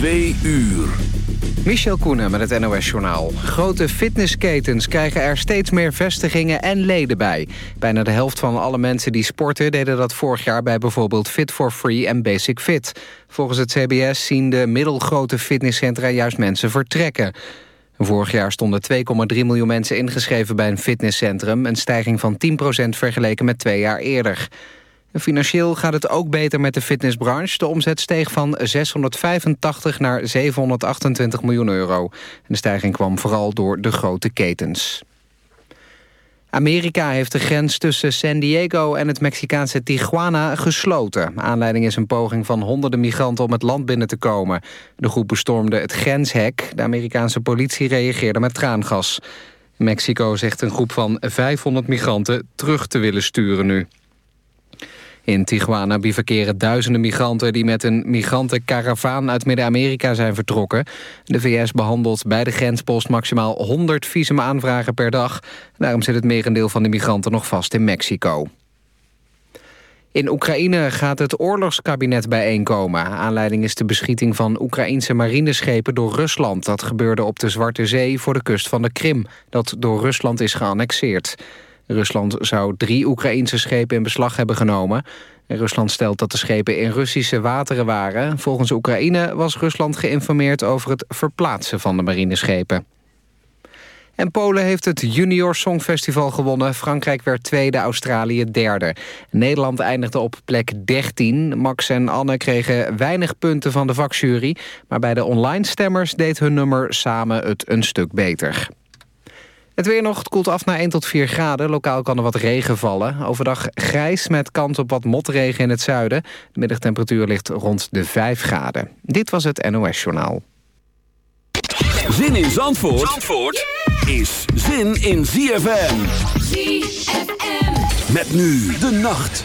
Twee uur. Michel Koenen met het NOS-journaal. Grote fitnessketens krijgen er steeds meer vestigingen en leden bij. Bijna de helft van alle mensen die sporten... deden dat vorig jaar bij bijvoorbeeld Fit for Free en Basic Fit. Volgens het CBS zien de middelgrote fitnesscentra juist mensen vertrekken. Vorig jaar stonden 2,3 miljoen mensen ingeschreven bij een fitnesscentrum... een stijging van 10% vergeleken met twee jaar eerder. Financieel gaat het ook beter met de fitnessbranche. De omzet steeg van 685 naar 728 miljoen euro. De stijging kwam vooral door de grote ketens. Amerika heeft de grens tussen San Diego en het Mexicaanse Tijuana gesloten. Aanleiding is een poging van honderden migranten om het land binnen te komen. De groep bestormde het grenshek. De Amerikaanse politie reageerde met traangas. Mexico zegt een groep van 500 migranten terug te willen sturen nu. In Tijuana bivakeren duizenden migranten die met een migrantenkaravaan uit Midden-Amerika zijn vertrokken. De VS behandelt bij de grenspost maximaal 100 visumaanvragen per dag. Daarom zit het merendeel van de migranten nog vast in Mexico. In Oekraïne gaat het oorlogskabinet bijeenkomen. Aanleiding is de beschieting van Oekraïnse marineschepen door Rusland. Dat gebeurde op de Zwarte Zee voor de kust van de Krim, dat door Rusland is geannexeerd. Rusland zou drie Oekraïnse schepen in beslag hebben genomen. Rusland stelt dat de schepen in Russische wateren waren. Volgens Oekraïne was Rusland geïnformeerd over het verplaatsen van de marineschepen. En Polen heeft het Junior Songfestival gewonnen. Frankrijk werd tweede, Australië derde. Nederland eindigde op plek 13. Max en Anne kregen weinig punten van de vakjury... maar bij de online stemmers deed hun nummer samen het een stuk beter. Het weer nog, het koelt af naar 1 tot 4 graden. Lokaal kan er wat regen vallen. Overdag grijs met kans op wat motregen in het zuiden. De middagtemperatuur ligt rond de 5 graden. Dit was het NOS Journaal. Zin in Zandvoort, Zandvoort is zin in ZFM. ZFM. Met nu de nacht.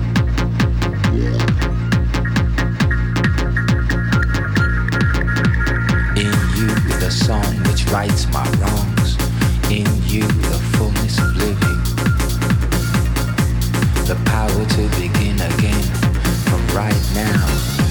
Song which rights my wrongs. In you, the fullness of living. The power to begin again from right now.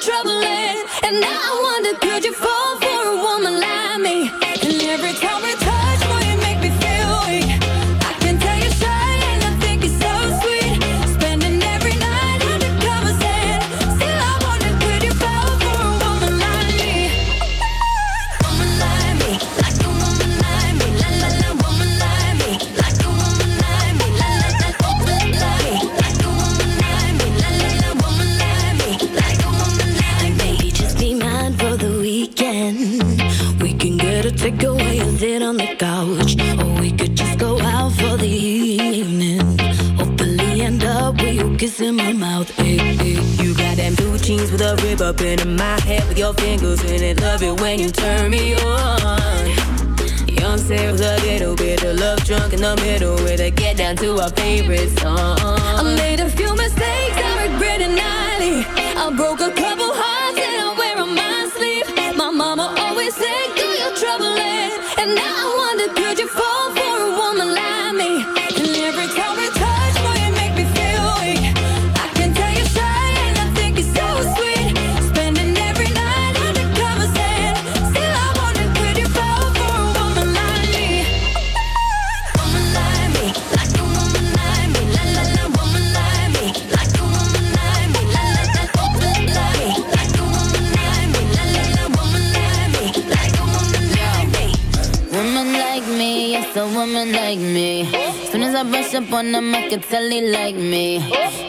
trouble, and now I wonder, could you fall my mouth. Hey, hey. You got them blue jeans with a rib up in my head with your fingers in it. Love it when you turn me on. Young with a little bit of love drunk in the middle with a get down to our favorite song. I made a few mistakes, I regret it nightly. I broke a couple hearts and I wear on my sleeve. My mama always said, Do your trouble and now I wonder, could you fall as I brush up on them, I can tell they like me.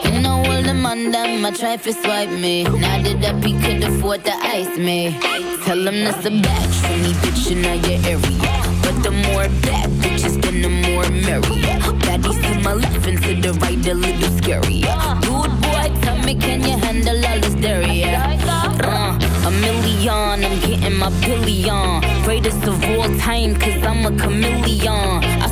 You know all the man them, I try to swipe me. Now that up, he could afford to ice me. Tell him that's a batch for me, bitch, in your area. But the more bad bitches, then the more merry. Baddies to my left and to the right, a little scary. Dude, boy, tell me, can you handle all this dairy? Uh, a million, I'm getting my billion. Greatest of all time, cause I'm a chameleon.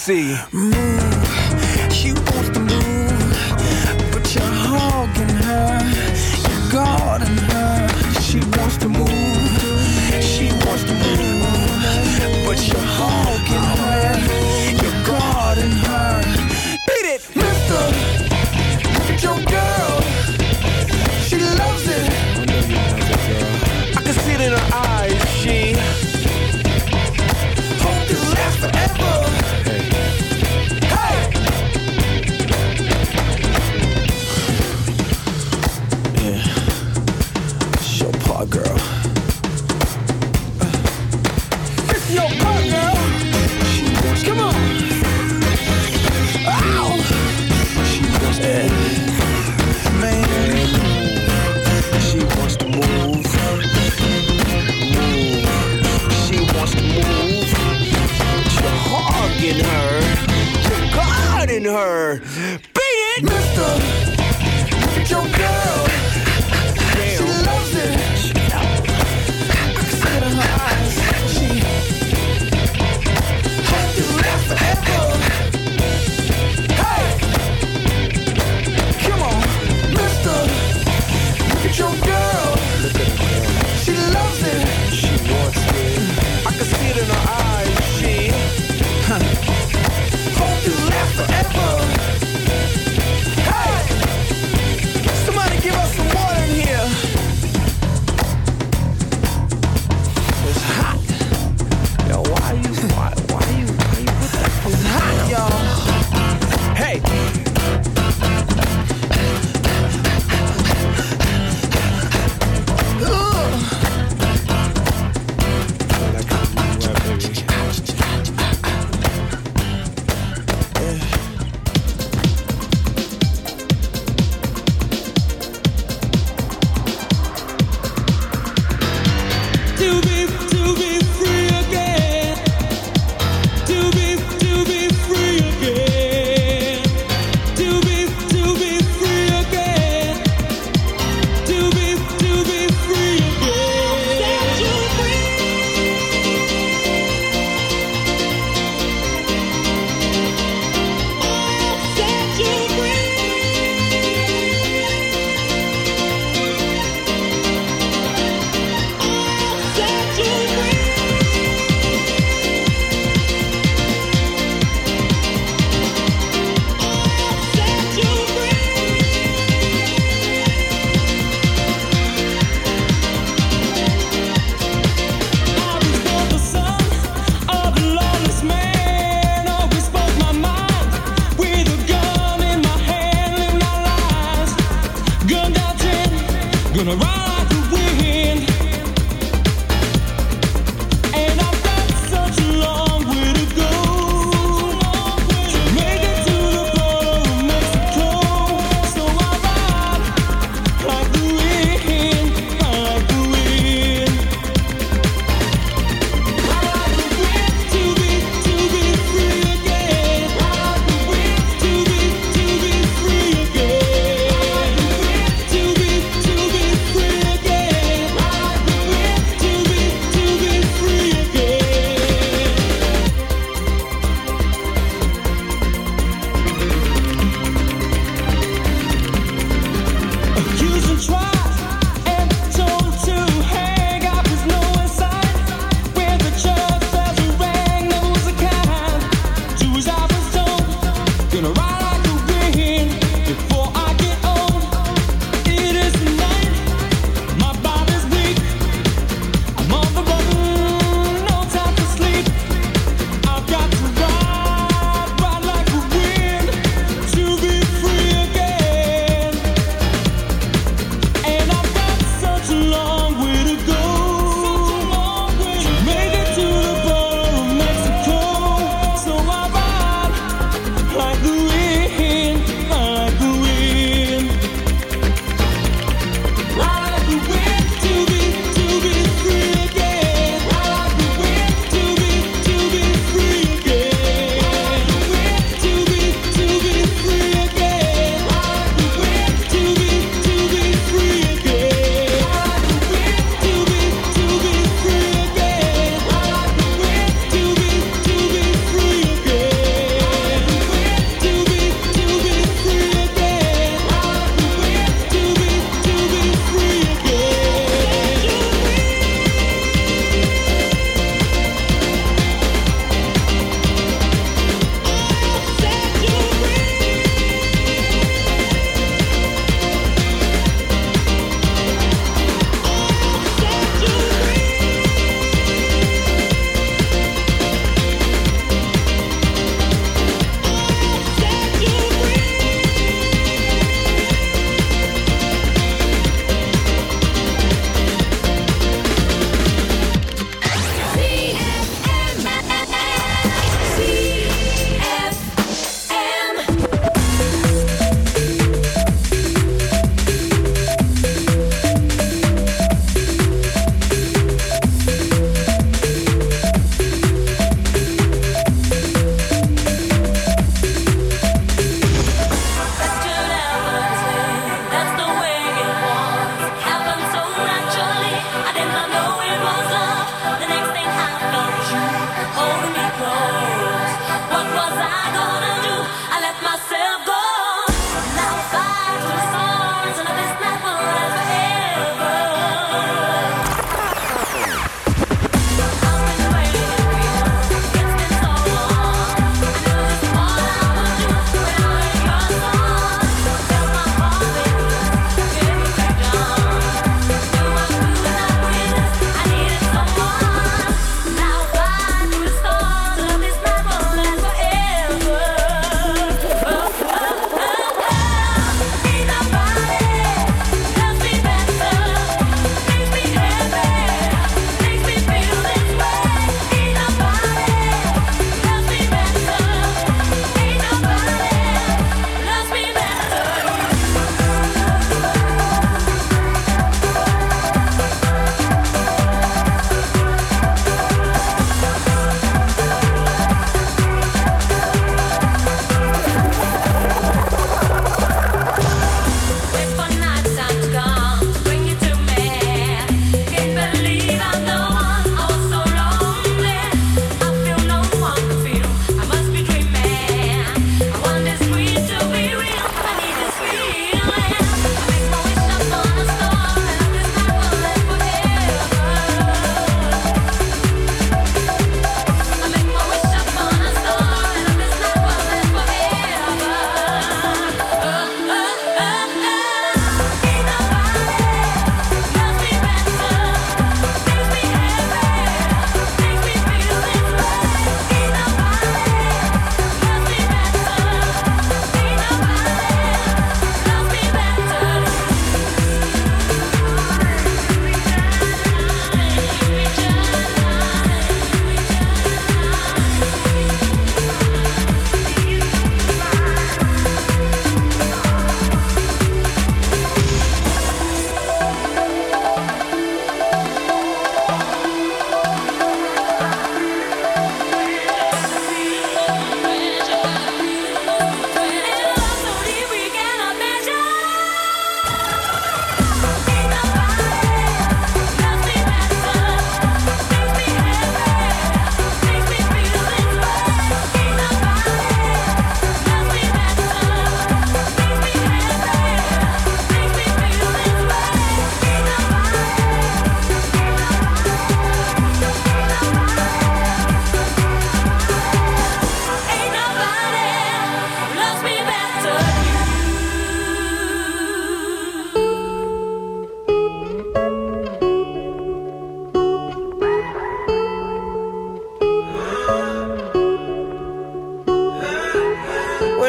see.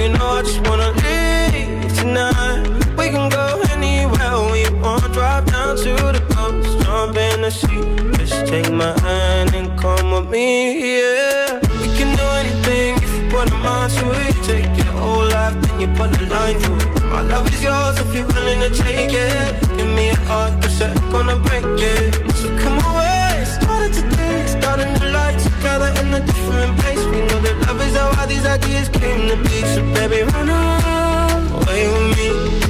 you know I just wanna leave tonight. We can go anywhere we want. Drive down to the coast, jump in the sea. Just take my hand and come with me, yeah. We can do anything if you put a mind to it. Take your whole life, then you put a line through it. My love is yours if you're willing to take it. Give me a heart, cause I'm gonna break it. So come away, started today Starting to life together in a different place. We know that love is how all these ideas came to be. So baby, run away with me.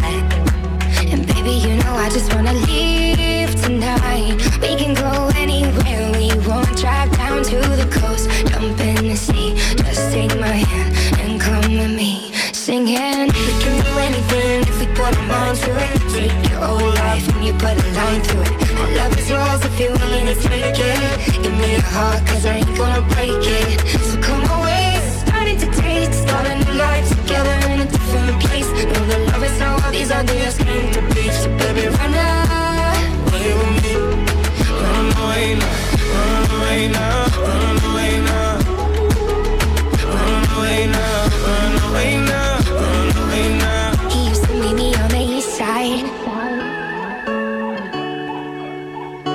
I just wanna leave tonight. We can go anywhere we want. Drive down to the coast, jump in the sea. Just take my hand and come with me. Singing, we can do anything if we put a mind to it. Take your whole life and you put a line through it. My love is yours if you're willing to take it. Give me a heart, cause I ain't gonna break it. So come away, life together in a different place. Know that love is how all these ideas came to be. So baby, run away with me. Run away now, run away now, run away now. Run away now, run away now, run away now. He used to meet me on the east side.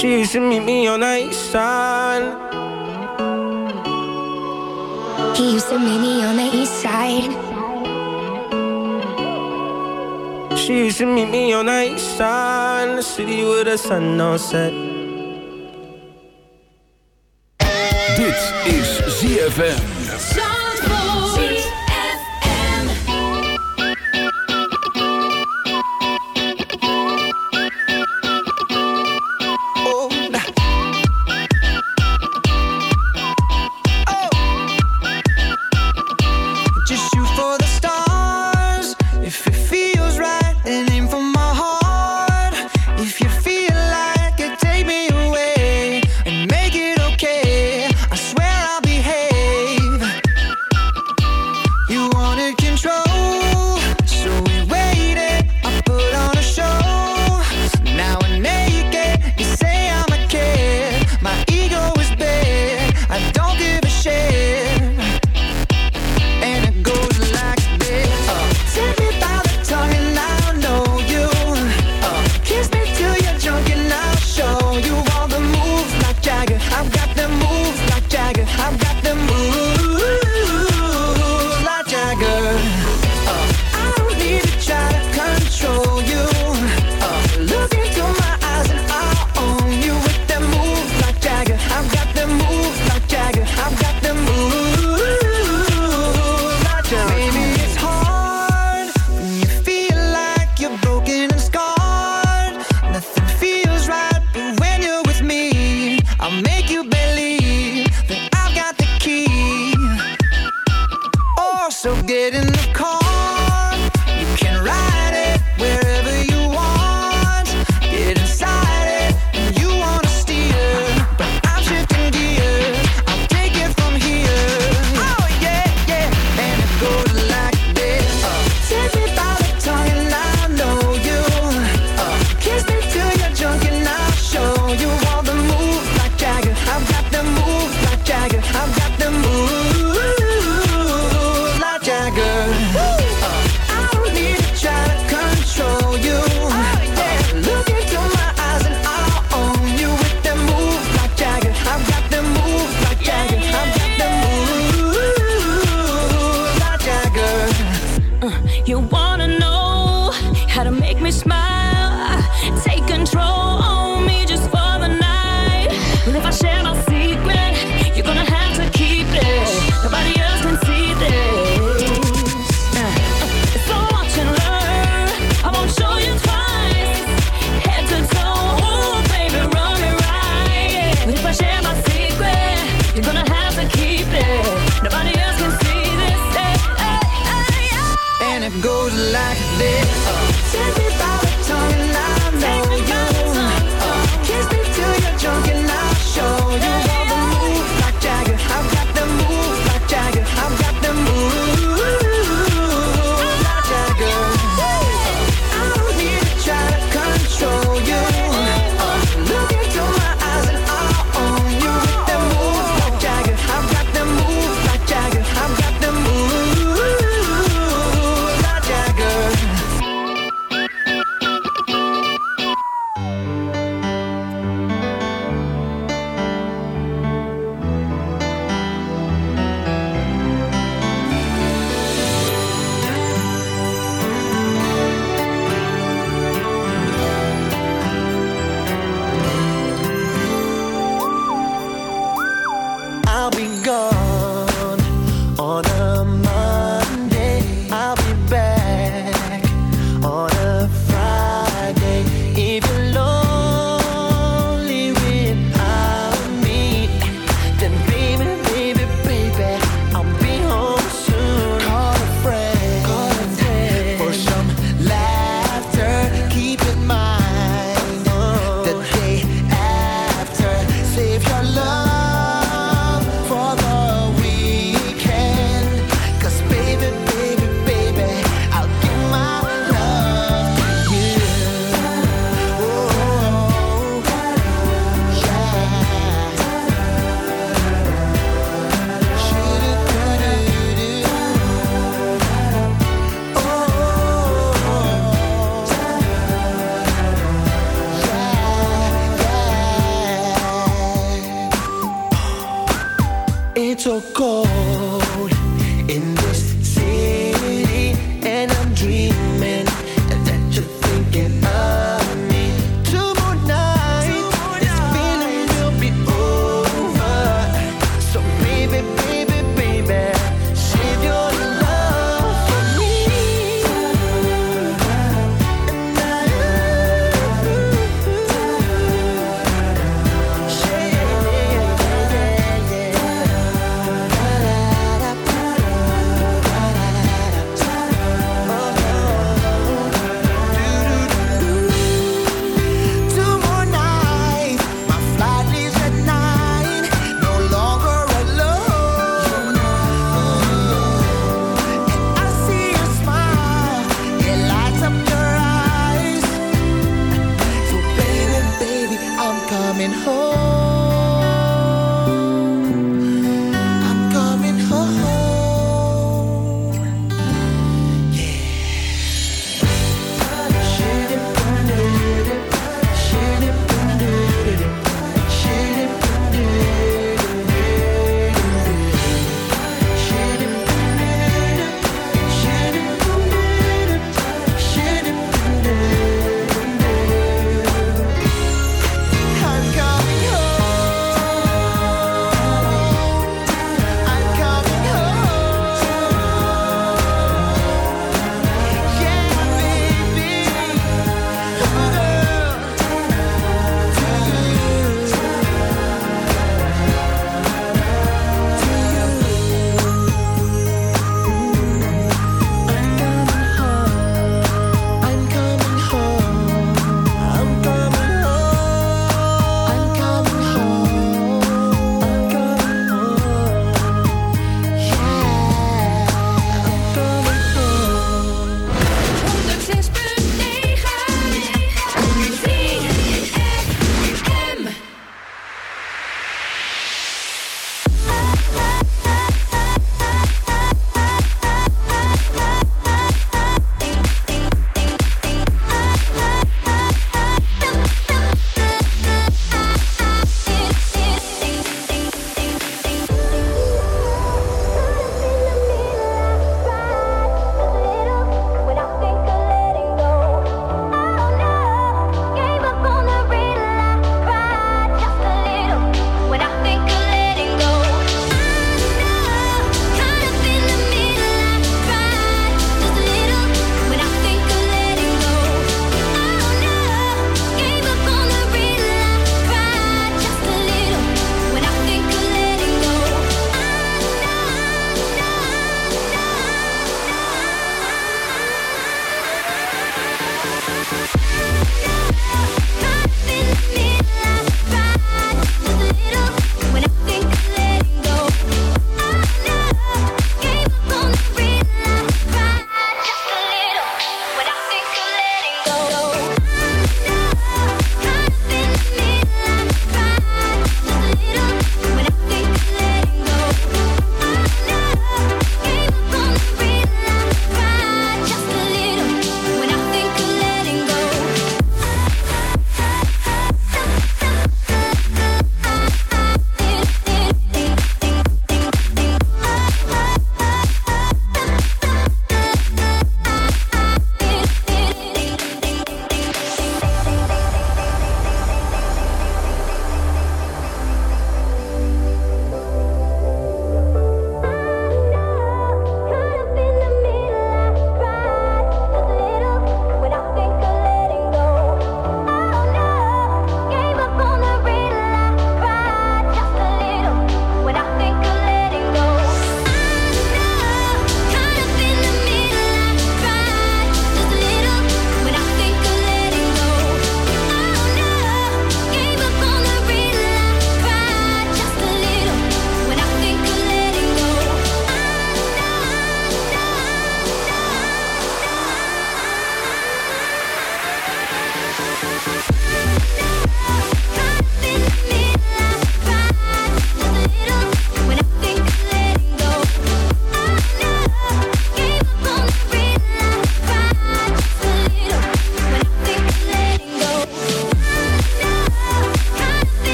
She used to meet me on the east side. He used to meet me on the east side. She used to meet me on the east side in the city with the sun on set. In this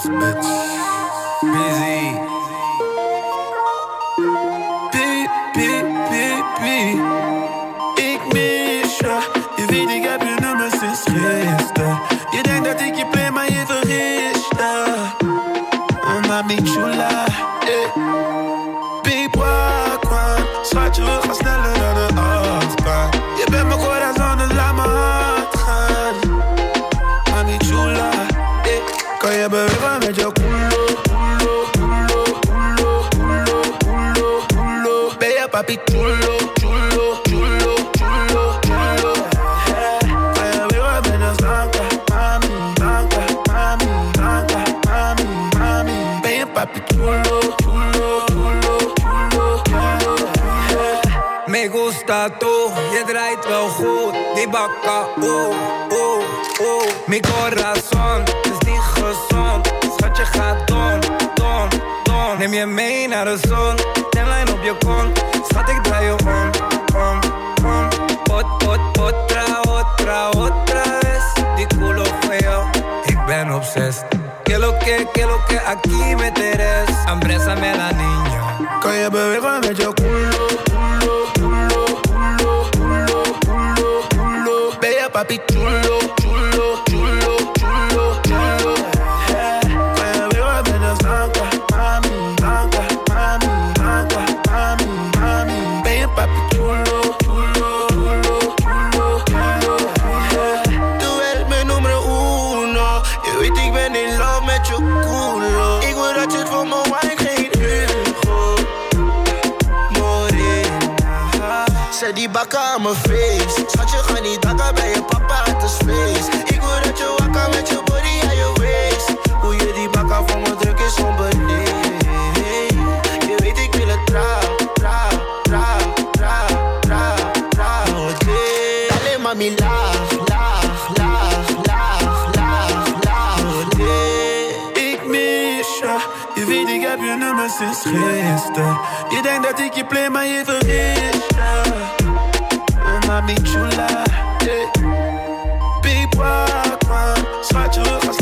bitch. Busy. Mi corazón is niet gezond. Schatje gaat don, don, don. Neem je mee naar de zon. Tenlijn op je kont. Schat ik draai je om, om, om. Pot, pot, otra, otra, otra vez. Die culo feo. Ik ben obsessed. Que lo que, que lo que aquí me teres. Hambresa me la niña. Calle bebé con el culo, culo, culo, culo, culo, culo. Bella papi chulo. Zet die bakken aan mijn face. Schatje, ga niet dakken bij je papa uit de space. Ik wil dat je wakker met je body aan je waist. Hoe je die bakken voor me druk is onbeleefd. Je weet ik wil het trouw, trouw, trouw, trouw, trouw, trouw. Nooit leeg. Dale mami laag, laag, laag, laag, laag, laag. Ik mis je. Je weet, ik heb je nummer sinds gisteren. Je denkt dat ik je play, maar je vergist mami chula. Yeah. Big walk, man. Schatje,